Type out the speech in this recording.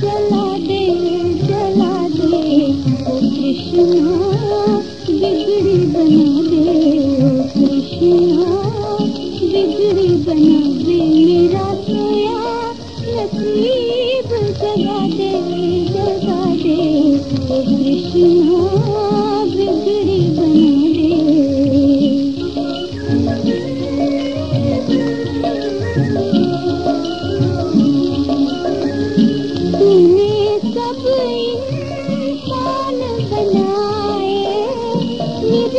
चादे चला दे कृष्ण बिगड़ी बना